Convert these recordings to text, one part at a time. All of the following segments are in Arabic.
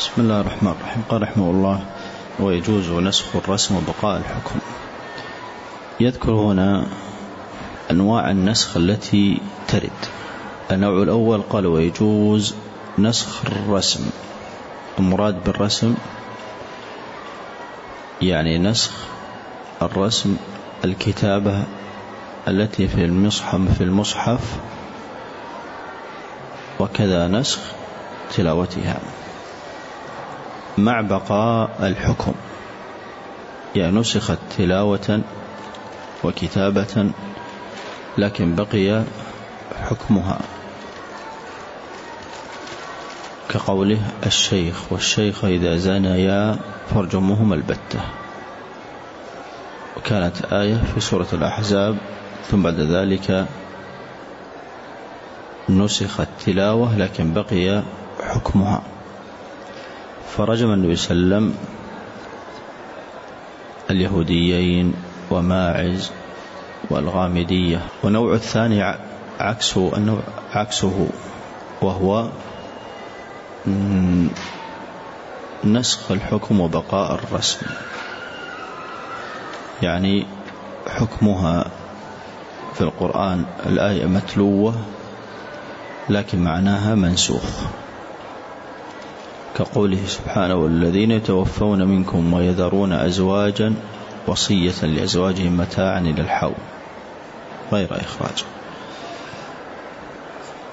بسم الله الرحمن الرحيم. قال رحمه الله ويجوز نسخ الرسم وبقاء الحكم. يذكر هنا أنواع النسخ التي ترد. النوع الأول قال ويجوز نسخ الرسم. المراد بالرسم يعني نسخ الرسم الكتابة التي في المصحف في المصحف وكذا نسخ تلاوتها. مع بقاء الحكم. يعني نسخت تلاوة وكتابة لكن بقي حكمها. كقوله الشيخ والشيخ إذا زنيا فارجموهما البتة. وكانت آية في سورة الأحزاب ثم بعد ذلك نسخت تلاوة لكن بقي حكمها. فرجم النبي صلى الله عليه وسلم اليهوديين وماعز والغامدية. ونوع الثاني عكسه النوع عكسه وهو نسخ الحكم وبقاء الرسم. يعني حكمها في القرآن الآية متلوة لكن معناها منسوخ. كقوله سبحانه والذين يتوفون منكم ويذرون أزواجا وصية لأزواجهم متاعا إلى الحول غير إخراج.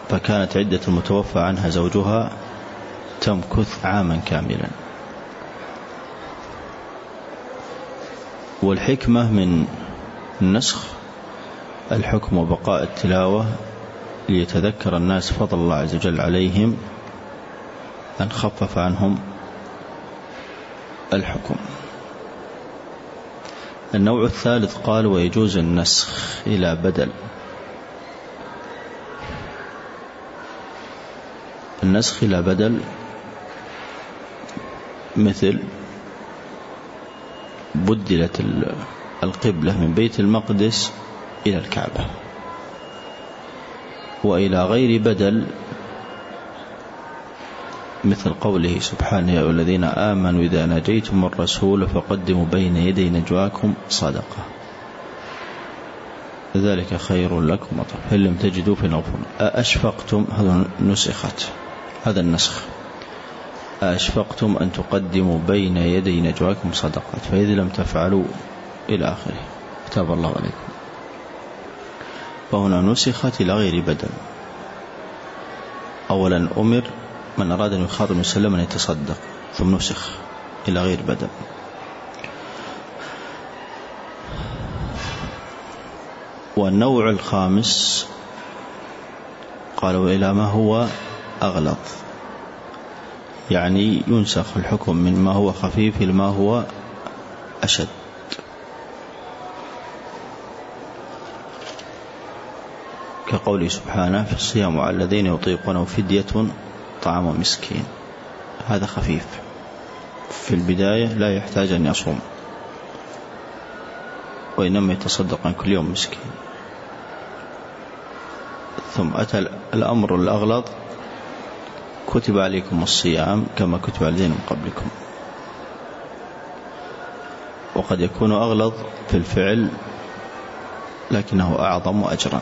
فكانت عدة المتوفى عنها زوجها تمكث عاما كاملا. والحكمة من نسخ الحكم وبقاء التلاوة ليتذكر الناس فضل الله عز وجل عليهم أن خفف عنهم الحكم. النوع الثالث قال ويجوز النسخ إلى بدل. النسخ إلى بدل مثل بدلت القبلة من بيت المقدس إلى الكعبة. وإلى غير بدل مثل قوله سبحانه يا الذين آمنوا إذا نجيتم الرسول فقدموا بين يدي نجواكم صدقة. ذلك خير لكم وطهر فإن لم تجدوا في نوفل؟ أأشفقتم؟ هذا نسخت. هذا النسخ. أأشفقتم أن تقدموا بين يدي نجواكم صدقات فإذا لم تفعلوا إلى آخره. كتاب الله عليكم. فهنا نسخت إلى غير بدل. أولا أمر من أراد أن يخاطب المسلم أن يتصدق. ثم نسخ إلى غير بدل والنوع الخامس قالوا إلى ما هو أغلظ يعني ينسخ الحكم من ما هو خفيف إلى ما هو أشد. كقوله سبحانه في الصيام على الذين يطيقونه فدية طعام مسكين. هذا خفيف. في البداية لا يحتاج أن يصوم. وإنما يتصدق عن كل يوم مسكين. ثم أتى الأمر الأغلظ كتب عليكم الصيام كما كتب على الذين من قبلكم. وقد يكون أغلظ في الفعل لكنه أعظم أجرا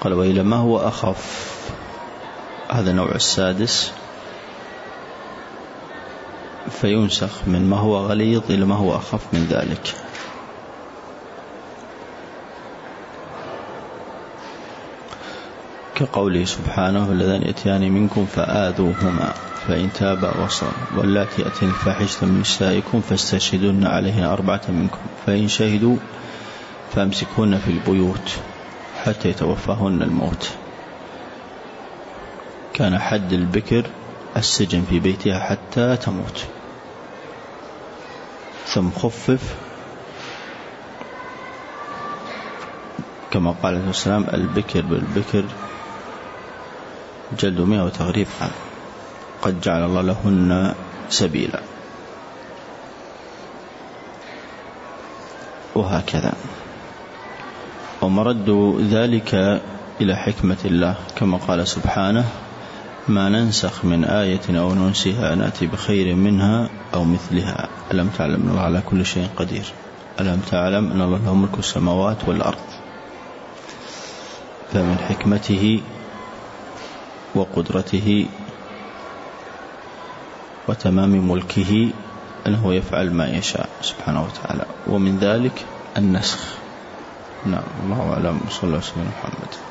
قال وإلى ما هو أخف؟ هذا النوع السادس. فينسخ من ما هو غليظ إلى ما هو أخف من ذلك. كقوله سبحانه الذين يأتيان منكم فآذوهما فإن تابا وصل واللاتي يأتين الفاحشة من نسائكم فاستشهدن عليهن أربعة منكم فإن شهدوا فامسكوهن في البيوت. حتى يتوفاهن الموت. كان حد البكر السجن في بيتها حتى تموت. ثم خفف. كما قال عليه السلام البكر بالبكر. جلد مئة وتغريب. عام قد جعل الله لهن سبيلا. وهكذا. ومرد ذلك إلى حكمة الله كما قال سبحانه ما ننسخ من آية أو ننسها نأتي بخير منها أو مثلها. ألم تعلم أن الله على كل شيء قدير؟ ألم تعلم أن الله له ملك السماوات والأرض؟ فمن حكمته وقدرته وتمام ملكه أنه يفعل ما يشاء سبحانه وتعالى. ومن ذلك النسخ. نعم الله أعلم. صلى الله عليه وسلم محمد.